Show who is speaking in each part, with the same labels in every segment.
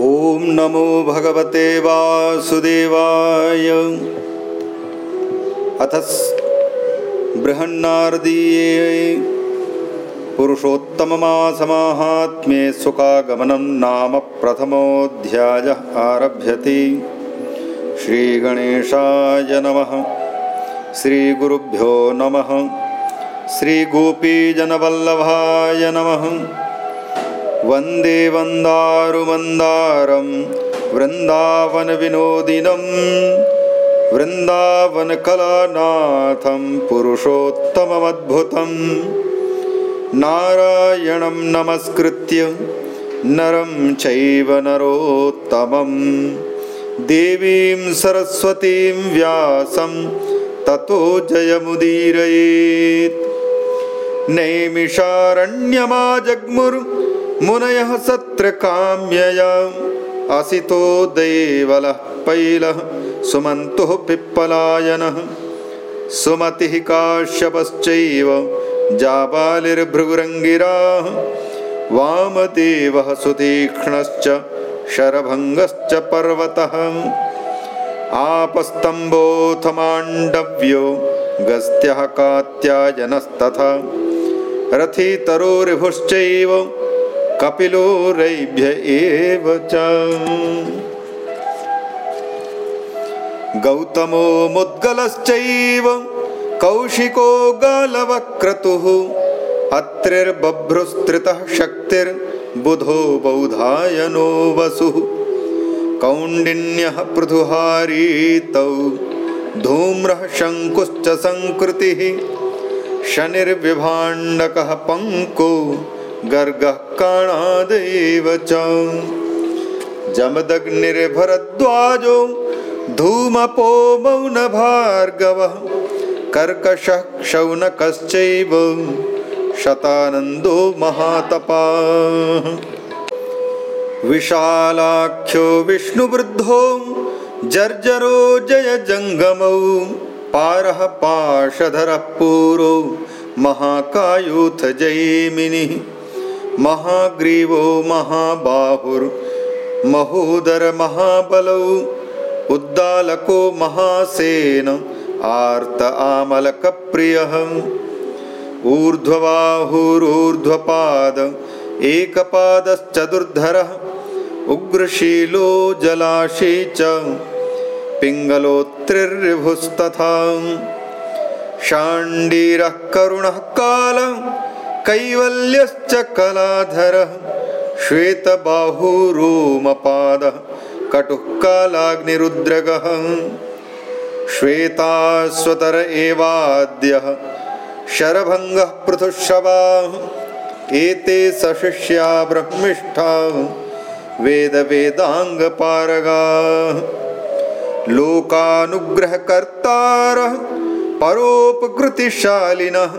Speaker 1: ॐ नमो भगवते वासुदेवाय। अथ बृहन्नारदीये पुरुषोत्तममासमाहात्म्ये सुखागमनं नाम प्रथमोऽध्यायः आरभ्यते। श्रीगणेशाय नमः। श्रीगुरुभ्यो नमः। श्रीगोपीजनवल्लभाय नमः वन्दे वन्दारुमन्दारं वृन्दावनविनोदिनं वृन्दावनकलानाथं पुरुषोत्तममद्भुतं नारायणं नमस्कृत्य नरं चैव नरोत्तमं देवीं सरस्वतीं व्यासं ततो जयमुदीरयेत् नैमिषारण्यमाजग्मुर्मुनयः सत्रकाम्यया। असितो देवलः पैलः सुमन्तुः पिप्पलायनः। सुमतिः काश्यपश्चैव जाबालिर्भृगुरङ्गिराः वामदेवः सुतीक्ष्णश्च शरभङ्गश्च पर्वतः। आपस्तम्भोऽथ माण्डव्यो गस्त्यः कात्यायनस्तथा। रथितरोरिभुश्चैव कपिलो रैभ्य एव च। गौतमो मुद्गलश्चैव कौशिको गालवक्रतुः अत्रिर्बभ्रुस्त्रितः शक्तिर्बुधो बौधायनो वसुः। कौण्डिन्यः पृथुहारीतौ धूम्रः शङ्कुश्च सङ्कृतिः शनिर्विभाण्डकः पङ्को गर्गः काणादेव च। जमदग्निर्भरद्वाजो धूमपो मौनभार्गवः। कर्कशः क्षौनकश्चैव शतानन्दो महातपाः। विशालाख्यो विष्णुवृद्धो जर्जरो जयजङ्गमौ। पारः पाशधरः पूरो महाकायूथ जैमिनिः महाग्रीवो महाबाहुर्महोदरमहाबलौ उद्दालको महासेन आर्त आमलकप्रियः ऊर्ध्वबाहुरूर्ध्वपाद एकपादश्चतुर्धरः उग्रशीलो जलाशी च पिङ्गलोत्रिर्विभुस्तथा शाण्डीरः करुणः कालः कैवल्यश्च कलाधरः श्वेतबाहुरोमपादः कटुः कालाग्निरुद्रगः श्वेतास्वतर एवाद्यः शरभङ्गः पृथुषवाः एते सशिष्या ब्रह्मिष्ठा वेदवेदाङ्गपारगाः लोकानुग्रहकर्तारः परोपकृतिशालिनः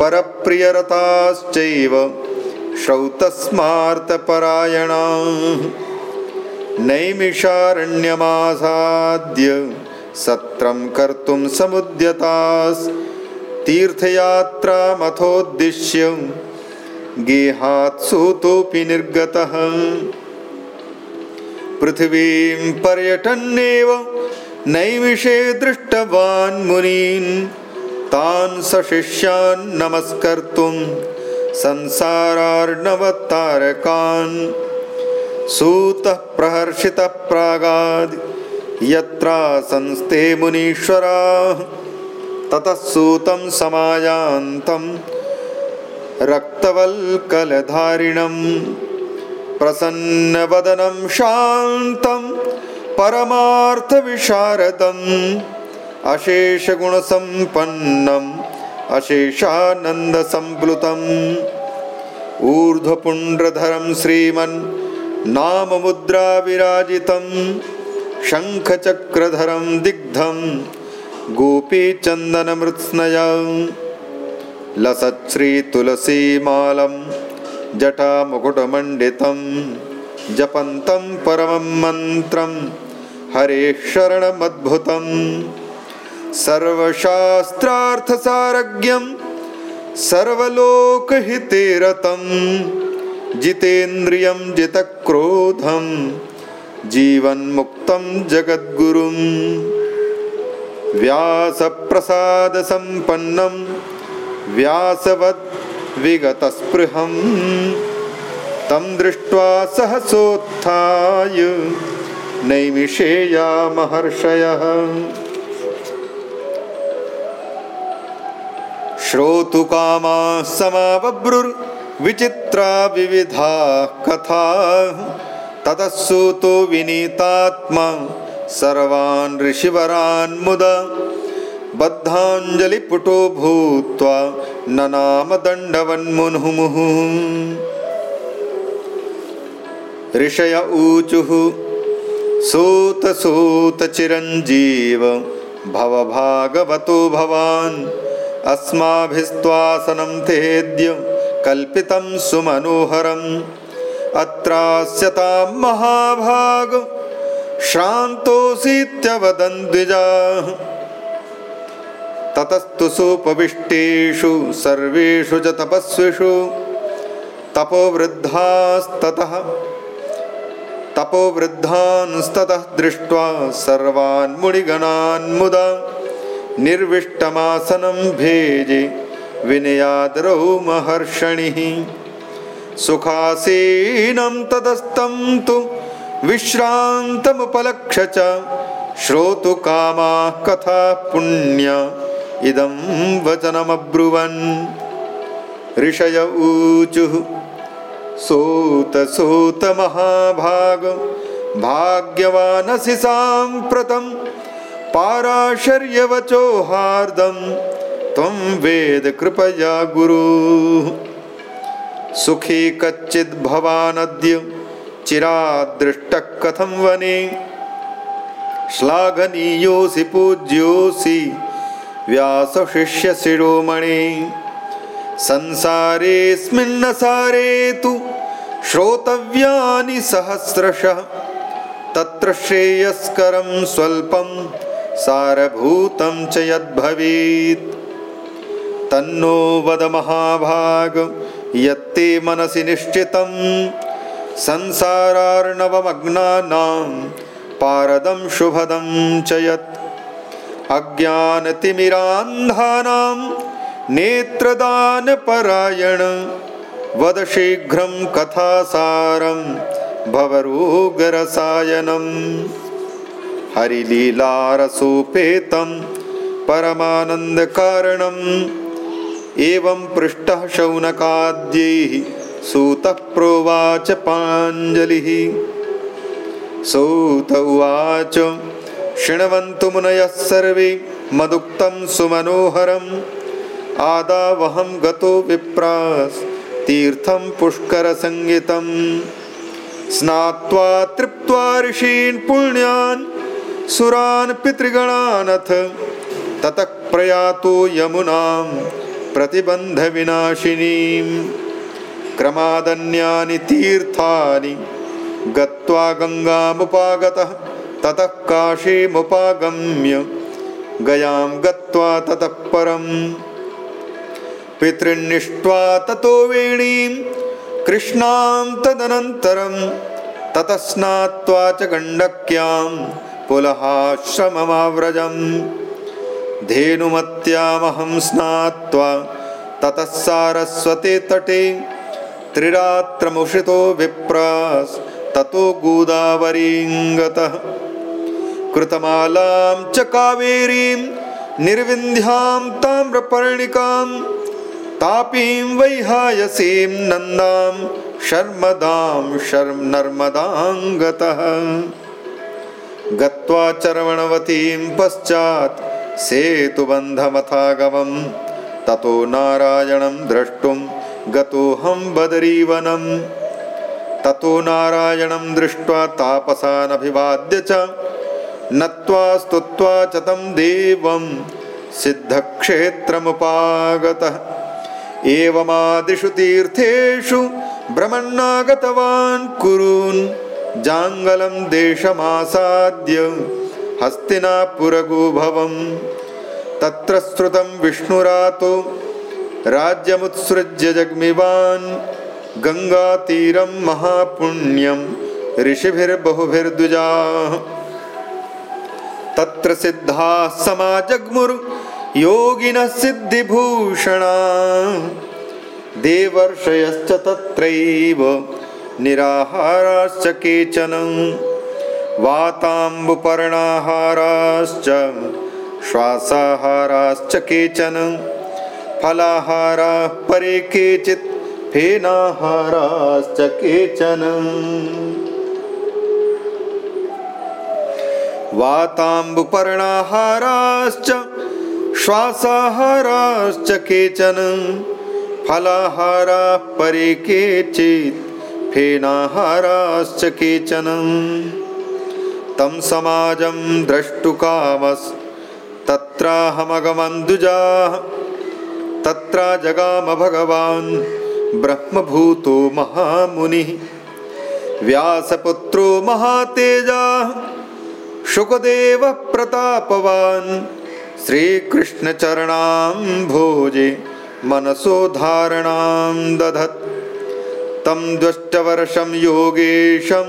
Speaker 1: परप्रियरताश्चैव श्रौतस्मार्तपरायणाः। नैमिषारण्यमासाद्य सत्रं कर्तुं समुद्यतास्तीर्थयात्रामथोद्दिश्य गेहात्सूतोऽपि निर्गतः। पृथिवीं पर्यटन्नेव नैमिषे दृष्टवान् मुनीन् तान् सशिष्यान् नमस्कर्तुं संसारार्णवतारकान्। सूतः प्रहर्षितः प्रागाद् यत्रा संस्ते मुनीश्वराः। ततः सूतं समायान्तं रक्तवल्कलधारिणम्। प्रसन्नवदनं शान्तं परमार्थविशारदम् अशेषगुणसम्पन्नम् अशेषानन्दसम्प्लुतम् ऊर्ध्वपुण्ड्रधरं श्रीमन् नाममुद्राविराजितं शङ्खचक्रधरं दिग्धं गोपीचन्दनमृत्स्नया लसच्छ्रीतुलसीमालं जटामुकुटमण्डितं जपन्तं परमं मन्त्रं हरेः शरणमद्भुतं सर्वशास्त्रार्थसारज्ञं सर्वलोकहिते रतं जितेन्द्रियं जितक्रोधं जीवन्मुक्तं जगद्गुरुं व्यासप्रसादसम्पन्नं व्यासवद्विगतस्पृहं तं दृष्ट्वा सहसोत्थाय नैमिषेयामहर्षयः श्रोतुकामा समावब्रुर्विचित्रा विविधा कथा। ततः सूतो विनीतात्मा सर्वान् ऋषिवरान् मुद। बद्धाञ्जलिपुटो भूत्वा न नाम दण्डवन्मुहुमुहुः ऋषय ऊचुः सूतसूतचिरञ्जीव भवभागवतो भवान्। अस्माभिस्त्वासनं तेद्य कल्पितं सुमनोहरम् अत्रास्यतां महाभाग श्रान्तोऽसीत्यवदन् द्विजाः। ततस्तु सुपविष्टेषु सर्वेषु च तपस्विषु तपोवृद्धास्ततः तपोवृद्धांस्ततः दृष्ट्वा सर्वान् मुनिगणान्मुदा निर्विष्टमासनं भेजे विनयादरौ महर्षणिः। सुखासीनं तदस्तं तु विश्रान्तमुपलक्ष्य च श्रोतुकामाः कथा पुण्य इदं वचनमब्रुवन्। ऋषय ऊचुः सूतसूतमहाभाग भाग्यवानसि साम्प्रतम् पाराशर्यवचो हार्दं त्वं वेद कृपया गुरु। सुखी कच्चिद् भवानद्य चिरादृष्टः कथं वने। श्लाघनीयोऽसि पूज्योऽसि व्यासशिष्यशिरोमणे। संसारेऽस्मिन्नसारे तु श्रोतव्यानि सहस्रशः। तत्र श्रेयस्करं स्वल्पं सारभूतं च यद्भवेत्। तन्नो वद महाभाग यत्ते मनसि निश्चितं। संसारार्णवमग्नानां पारदं शुभदं च यत्। अज्ञानतिमिरान्धानां नेत्रदानपरायण। वद शीघ्रं कथासारं भवरोगरसायनम् हरिलीलारसोपेतं परमानन्दकारणम् एवं पृष्टः शौनकाद्यैः सूतः प्रोवाच पाञ्जलिः। सूत उवाच शृण्वन्तु मुनयः सर्वे मदुक्तं सुमनोहरम्। आदावहं गतो विप्रास्तीर्थं पुष्करसङ्गितं स्नात्वा तृप्त्वा ऋषीन् पुण्यान् सुरान् पितृगणानथ ततः प्रयातो यमुनां प्रतिबन्धविनाशिनीं क्रमादन्यानि तीर्थानि गत्वा गङ्गामुपागतः ततः काशीमुपागम्य गयां गत्वा ततः परम्। पितृन्निष्ट्वा ततो वेणीं कृष्णां तदनन्तरं ततः स्नात्वा च गण्डक्यां पुलहाश्रममाव्रजम्। धेनुमत्यामहं स्नात्वा ततः सारस्वते तटे त्रिरात्रमुषितो विप्रास् ततो गोदावरीङ्गतः। कृतमालां च कावेरीं निर्विन्ध्यां ताम्रपर्णिकां तापीं वैहायसीं नन्दां शर्मदां शर्म नर्मदाङ्गतः गत्वा चर्वणवतीं पश्चात् सेतुबन्धमथागमं। ततो नारायणं द्रष्टुं गतोऽहं बदरीवनं। ततो नारायणं दृष्ट्वा तापसानभिवाद्य च नत्वा स्तुत्वा च तं देवं सिद्धक्षेत्रमुपागतः। एवमादिषु तीर्थेषु भ्रमन्नागतवान् कुरून् जाङ्गलं देशमासाद्य हस्तिनापुरगोभवं तत्र श्रुतं विष्णुरातो राज्यमुत्सृज्य जग्मिवान् गङ्गातीरं महापुण्यं ऋषिभिर्बहुभिर्द्विजाः। तत्र सिद्धाः समाजग्मुर्योगिनः सिद्धिभूषणा। देवर्षयश्च तत्रैव निराहाराश्च केचन। वाताम्बुपर्णाहाराश्च श्वासाहाराश्च केचन। फलाहाराः परे केचित् फेनाहाराश्च केचन। वाताम्बुपर्णाहाराश्च श्वासाहाराश्च केचन। फलाहाराः परे केचित् फेनाहाराश्च केचन। तं समाजं द्रष्टुकामस्तत्राहमगमन्दुजाः तत्र जगाम भगवान् ब्रह्मभूतो महामुनिः व्यासपुत्रो महातेजाः शुकदेवः प्रतापवान् श्रीकृष्णचरणां भोजे मनसोधारणां दधत् तं द्वष्टवर्षं योगेशं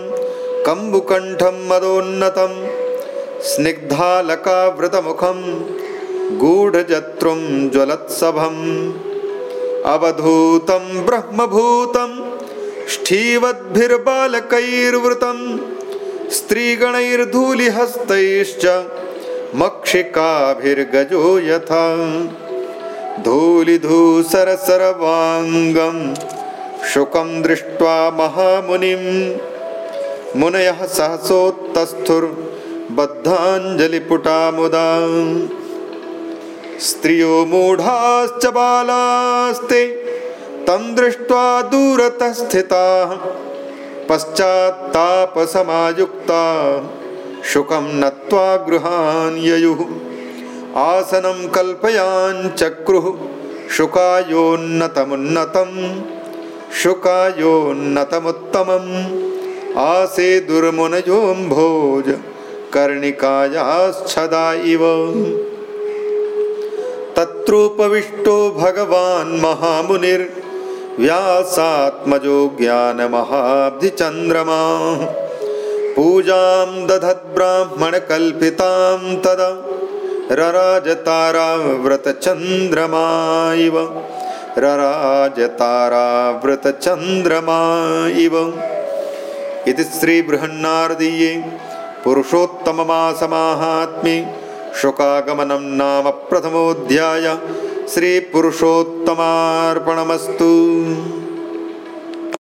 Speaker 1: कम्बुकण्ठं मदोन्नतं स्निग्धालकावृतमुखं गूढजत्रुं ज्वलत्सभम् अवधूतं ब्रह्मभूतं ष्ठीवद्भिर्बालकैर्वृतं स्त्रीगणैर्धूलिहस्तैश्च मक्षिकाभिर्गजो यथा धूलिधूसरसरवाङ्गं शुकं दृष्ट्वा महामुनिं मुनयः सहसोत्तस्थुर्बद्धाञ्जलिपुटा मुदा स्त्रियो मूढाश्च बालास्ते तं दृष्ट्वा दूरतः स्थिताः। पश्चात्तापसमायुक्ता शुकं नत्वा गृहान् ययुः। आसनं कल्पयाञ्चक्रुः शुकायोन्नतमुन्नतं शुकायोन्नतमुत्तमम्। आसे दुर्मुनयोम्भोज कर्णिकायाश्छदा इव। तत्रोपविष्टो भगवान् महामुनिर्व्यासात्मजो ज्ञानमहाब्धिचन्द्रमा। पूजां दधद्ब्राह्मणकल्पितां तदा रराजताराव्रतचन्द्रमा इव रराजताराव्रतचन्द्रमा इव। इति श्रीबृहन्नारदीये पुरुषोत्तममासमाहात्म्ये शुकागमनं नाम प्रथमोऽध्याय श्रीपुरुषोत्तमार्पणमस्तु